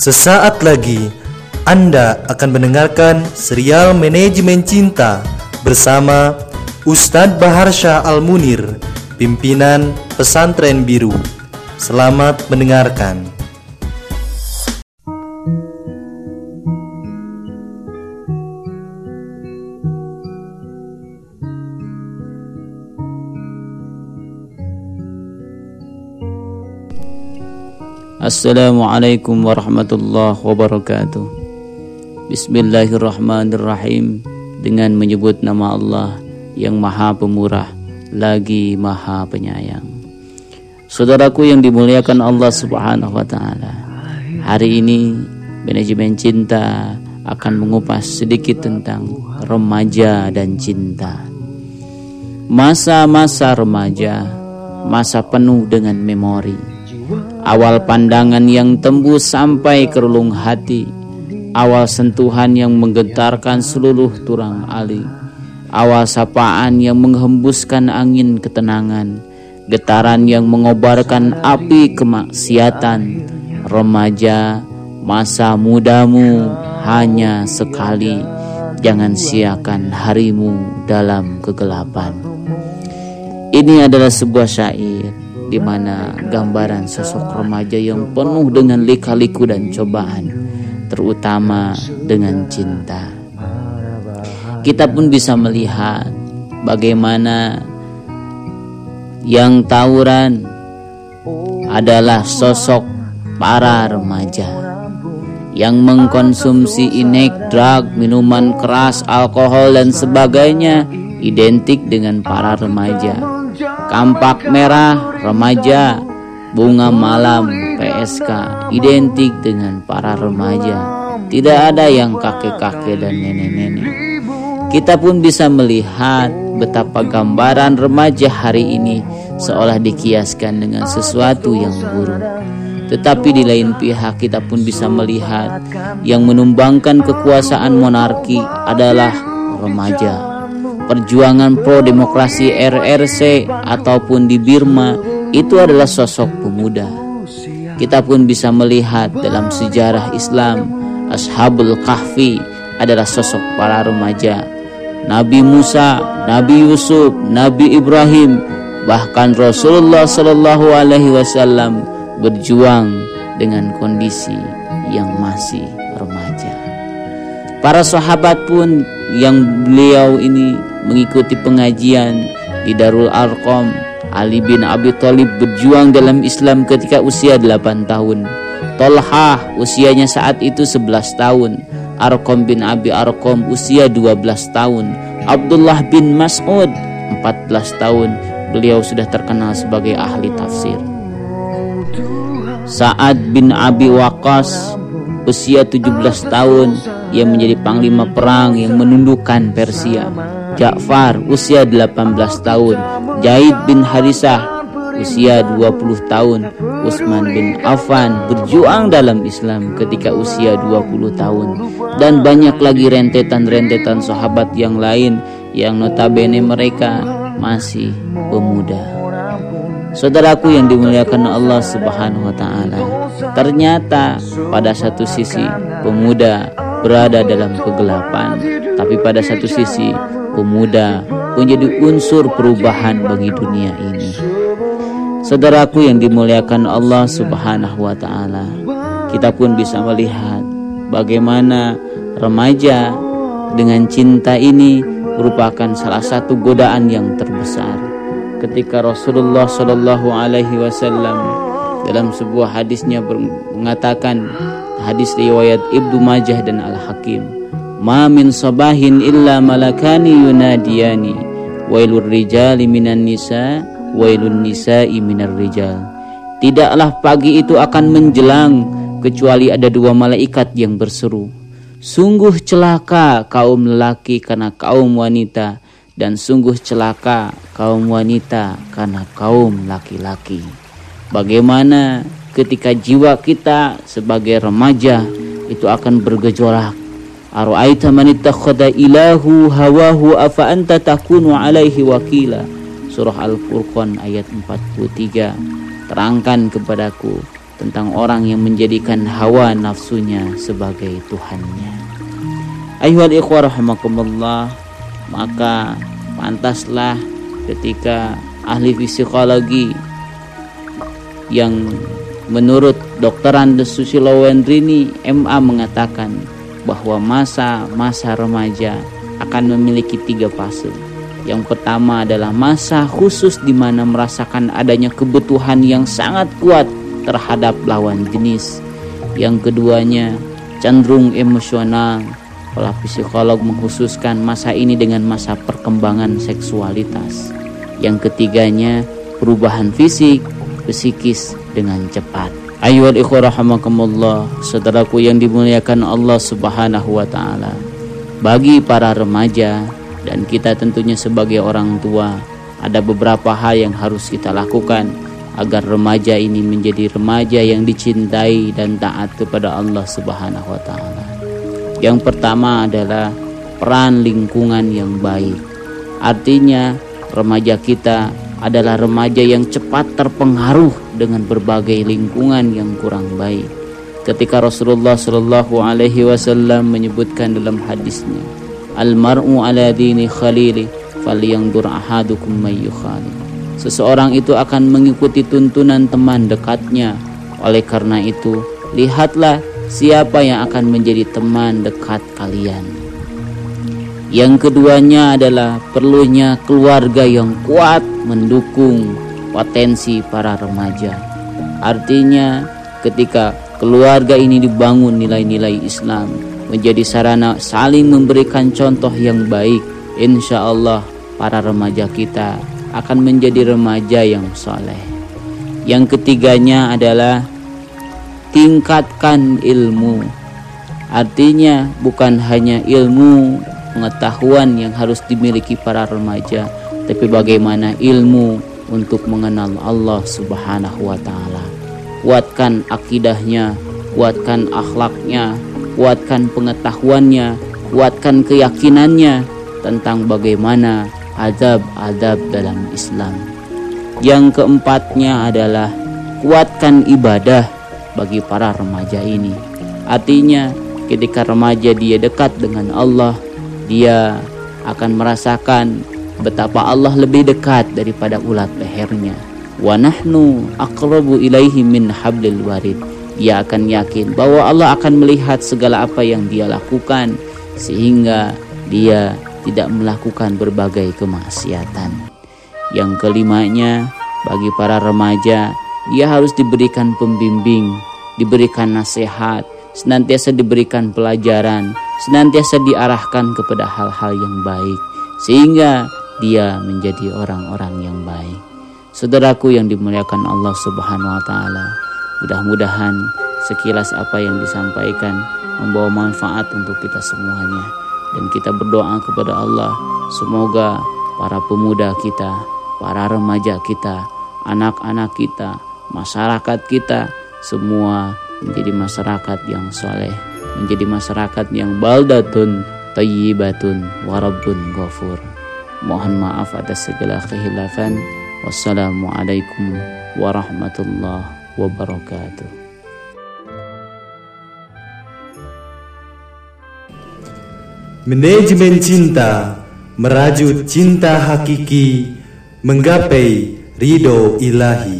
Sesaat lagi Anda akan mendengarkan serial Manajemen Cinta bersama Ustadz Bahar Syah Al-Munir, pimpinan Pesantren Biru. Selamat mendengarkan. Assalamualaikum warahmatullahi wabarakatuh. Bismillahirrahmanirrahim. Dengan menyebut nama Allah Yang maha pemurah Lagi maha penyayang. Saudaraku yang dimuliakan Allah subhanahu wa ta'ala Hari ini Manajemen Cinta Akan mengupas sedikit tentang Remaja dan cinta. Masa-masa remaja Masa penuh dengan memori Awal pandangan yang tembus sampai ke relung hati. Awal sentuhan yang menggetarkan seluruh turang ali. Awal sapaan yang menghembuskan angin ketenangan. Getaran yang mengobarkan api kemaksiatan. Remaja masa mudamu hanya sekali. Jangan siakan harimu dalam kegelapan. Ini adalah sebuah syair di mana gambaran sosok remaja yang penuh dengan lika-liku dan cobaan, terutama dengan cinta. Kita pun bisa melihat bagaimana yang tawuran adalah sosok para remaja yang mengkonsumsi inek, drug, minuman keras, alkohol dan sebagainya identik dengan para remaja Kampak merah remaja, bunga malam PSK identik dengan para remaja. Tidak ada yang kakek-kakek dan nenek-nenek. Kita pun bisa melihat betapa gambaran remaja hari ini seolah dikiaskan dengan sesuatu yang buruk. Tetapi di lain pihak kita pun bisa melihat yang menumbangkan kekuasaan monarki adalah remaja perjuangan pro demokrasi RRC ataupun di Birma itu adalah sosok pemuda. Kita pun bisa melihat dalam sejarah Islam Ashabul Kahfi adalah sosok para remaja. Nabi Musa, Nabi Yusuf, Nabi Ibrahim, bahkan Rasulullah Shallallahu Alaihi Wasallam berjuang dengan kondisi yang masih remaja. Para sahabat pun yang beliau ini mengikuti pengajian di Darul Arqam. Ali bin Abi Thalib berjuang dalam Islam ketika usia 8 tahun. Tolhah usianya saat itu 11 tahun. Arqam bin Abi Arqam usia 12 tahun. Abdullah bin Mas'ud 14 tahun. Beliau sudah terkenal sebagai ahli tafsir. Sa'ad bin Abi Waqqas usia 17 tahun ia menjadi panglima perang yang menundukkan Persia. Ja'far usia 18 tahun, Jaid bin Harisah usia 20 tahun, Utsman bin Affan berjuang dalam Islam ketika usia 20 tahun dan banyak lagi rentetan-rentetan sahabat yang lain yang notabene mereka masih pemuda. Saudaraku yang dimuliakan Allah Subhanahu wa taala. Ternyata pada satu sisi pemuda berada dalam kegelapan, tapi pada satu sisi pemuda menjadi unsur perubahan bagi dunia ini. Saudaraku yang dimuliakan Allah Subhanahu wa taala, kita pun bisa melihat bagaimana remaja dengan cinta ini merupakan salah satu godaan yang terbesar. Ketika Rasulullah Shallallahu alaihi wasallam dalam sebuah hadisnya mengatakan hadis riwayat Ibnu Majah dan Al-Hakim. Ma min sabahin illa malakani yunadiyani. Wailur rijali minan nisa Wailun nisa'i minar rijal. Tidaklah pagi itu akan menjelang Kecuali ada dua malaikat yang berseru Sungguh celaka kaum lelaki karena kaum wanita Dan sungguh celaka kaum wanita karena kaum laki-laki. Bagaimana ketika jiwa kita sebagai remaja itu akan bergejolak Ara'aita man ittakhadha ilahu hawahu afa anta takunu alaihi wakila. Surah Al-Furqan ayat 43. Terangkan kepadaku, tentang orang yang menjadikan hawa nafsunya sebagai Tuhannya. Ayuhal ikhwah rahimakumullah, maka pantaslah ketika ahli psikologi yang menurut Dr. Andes Susilo Wendrini MA mengatakan bahwa masa-masa remaja akan memiliki tiga fase. Yang pertama adalah masa khusus di mana merasakan adanya kebutuhan yang sangat kuat terhadap lawan jenis. Yang keduanya cenderung emosional. Para psikolog mengkhususkan masa ini dengan masa perkembangan seksualitas. Yang ketiganya perubahan fisik, psikis dengan cepat. Ayo ikhwah rahimakumullah, saudaraku yang dimuliakan Allah Subhanahu wa taala. Bagi para remaja dan kita tentunya sebagai orang tua, ada beberapa hal yang harus kita lakukan agar remaja ini menjadi remaja yang dicintai dan taat kepada Allah Subhanahu wa taala. Yang pertama adalah peran lingkungan yang baik. Artinya, remaja kita adalah remaja yang cepat terpengaruh dengan berbagai lingkungan yang kurang baik. Ketika Rasulullah Shallallahu alaihi wasallam menyebutkan dalam hadisnya, "Al-mar'u ala dini khalili falyanzur ahadukum may Seseorang itu akan mengikuti tuntunan teman dekatnya. Oleh karena itu, lihatlah siapa yang akan menjadi teman dekat kalian. Yang keduanya adalah perlunya keluarga yang kuat mendukung potensi para remaja. Artinya, ketika keluarga ini dibangun nilai-nilai Islam menjadi sarana saling memberikan contoh yang baik, insya Allah para remaja kita akan menjadi remaja yang soleh. Yang ketiganya adalah tingkatkan ilmu. Artinya bukan hanya ilmu pengetahuan yang harus dimiliki para remaja, tapi bagaimana ilmu untuk mengenal Allah Subhanahu wa taala. Kuatkan akidahnya, kuatkan akhlaknya, kuatkan pengetahuannya, kuatkan keyakinannya tentang bagaimana adab-adab dalam Islam. Yang keempatnya adalah kuatkan ibadah bagi para remaja ini. Artinya, ketika remaja dia dekat dengan Allah, dia akan merasakan betapa Allah lebih dekat daripada ulat lehernya. Wa nahnu aqrabu ilaihi min hablil warid. Dia akan yakin bahwa Allah akan melihat segala apa yang dia lakukan sehingga dia tidak melakukan berbagai kemaksiatan. Yang kelimanya, bagi para remaja, dia harus diberikan pembimbing, diberikan nasihat, senantiasa diberikan pelajaran, senantiasa diarahkan kepada hal-hal yang baik, sehingga dia menjadi orang-orang yang baik. Saudaraku yang dimuliakan Allah Subhanahu wa taala, mudah-mudahan sekilas apa yang disampaikan membawa manfaat untuk kita semuanya dan kita berdoa kepada Allah semoga para pemuda kita, para remaja kita, anak-anak kita, masyarakat kita semua menjadi masyarakat yang soleh, menjadi masyarakat yang baldatun tayyibatun warabun ghafur. Mohon maaf atas segala kehilafan. Wassalamualaikum warahmatullahi wabarakatuh. Manajemen cinta merajut cinta hakiki menggapai ridho ilahi.